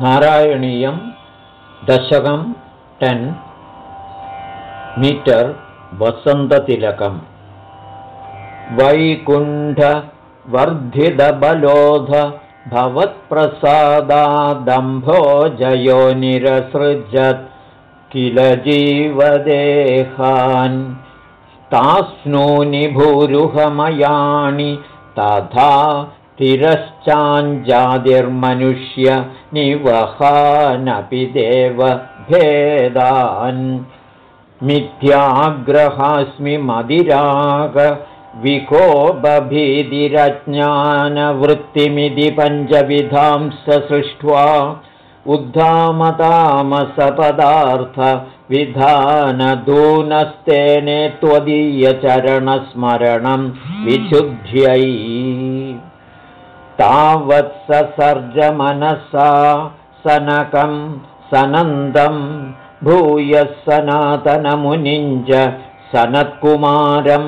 नारायणीयं दशकं ten metre वसन्ततिलकम्। वैकुण्ठवर्धितबलोध भवत्प्रसादादम्भो जयो निरसृजत् किल जीवदेहान्। तास्नूनि भूरुहमयाणि तथा तिरश्चाञ्जातिर्मनुष्य निवहानपि देवभेदान्। मिथ्याग्रहास्मि मदिराग विकोपभीतिरज्ञानवृत्तिमिति पञ्चविधां स सृष्ट्वा उद्धामतामसपदार्थविधानदूनस्तेने त्वदीयचरणस्मरणं विशुद्ध्यै तावत्ससर्जमनसा सनकं सनन्दं भूयः सनातनमुनिञ्च सनत्कुमारं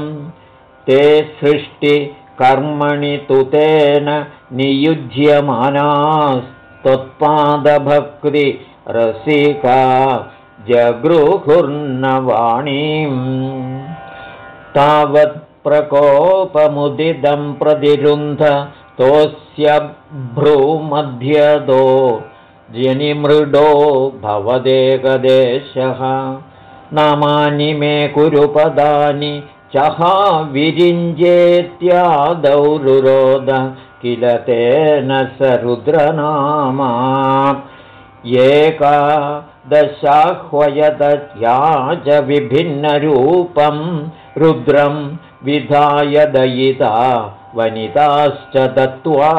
ते सृष्टिकर्मणि तु तेन नियुज्यमानास्त्वत्पादभक्तिरसिका जगृहुर्नवाणीम् तावत्प्रकोपमुदिदं प्रतिरुन्ध तोस्य भ्रूमध्यदो जनिमृडो भवदेकदेशः। नामानि मे कुरुपदानि चहा विरिञ्जेत्यादौ रुरोद किल तेन स रुद्रनामा एका दशाह्वयदत्याज विभिन्नरूपं रुद्रं विधाय दयिता वनिताश्च दत्त्वा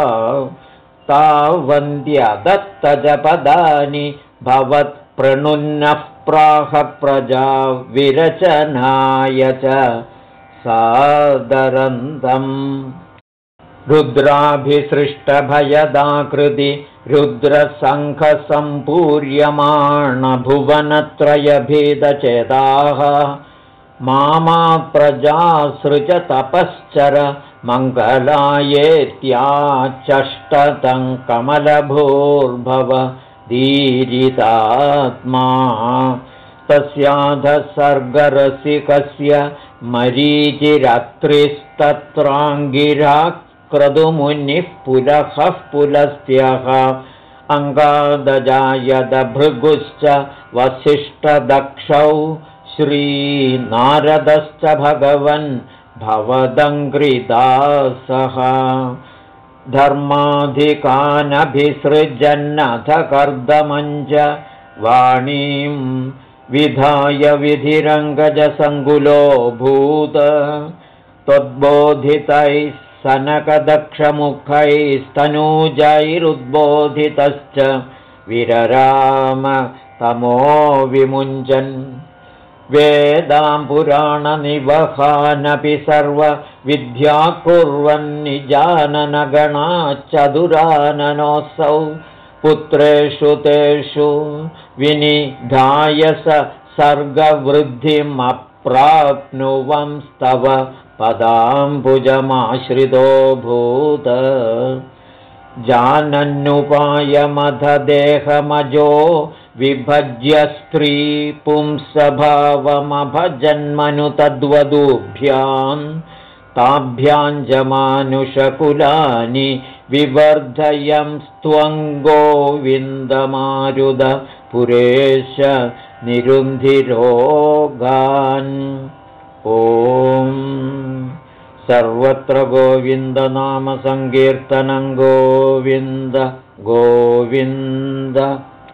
तावन्द्यदत्तजपदानि भवत्प्रणुन्नः प्राहप्रजा विरचनाय च सादरन्तम्। रुद्राभिसृष्टभयदाकृति रुद्रशङ्खसम्पूर्यमाणभुवनत्रयभेदचेताः मामा प्रजासृजतपश्चर मङ्गलायेत्याचष्टतं कमलभूर्भव दीरितात्मा तस्याधसर्गरसिकस्य मरीचिरात्रिस्तत्राङ्गिराक्रतुमुनिः पुलः पुलस्त्यः अङ्गादजायदभृगुश्च वसिष्ठदक्षौ श्रीनारदश्च भगवन् भवदङ्घ्रिदासः धर्माधिकानभिसृजन्नथ कर्दमञ्च वाणीं विधाय विधिरङ्गजसङ्कुलोऽभूत् त्वद्बोधितैः सनकदक्षमुखैस्तनूजैरुद्बोधितश्च विरराम तमो विमुञ्चन् वेदां पुराणनिवहानपि सर्वविद्या कुर्वन्निजाननगणाच्चतुराननोऽसौ पुत्रेषु तेषु विनिधाय स सर्गवृद्धिमप्राप्नुवंस्तव पदाम्बुजमाश्रितो जानन्नुपायमधदेहमजो विभज्य स्त्री पुंसभावमभजन्मनु तद्वदूभ्यां ताभ्याञ्जमानुषकुलानि विवर्धयं गोविन्दमारुद पुरेश निरुन्धिरोगान्। ॐ सर्वत्र गोविन्दनामसङ्कीर्तनं गोविन्द गोविन्द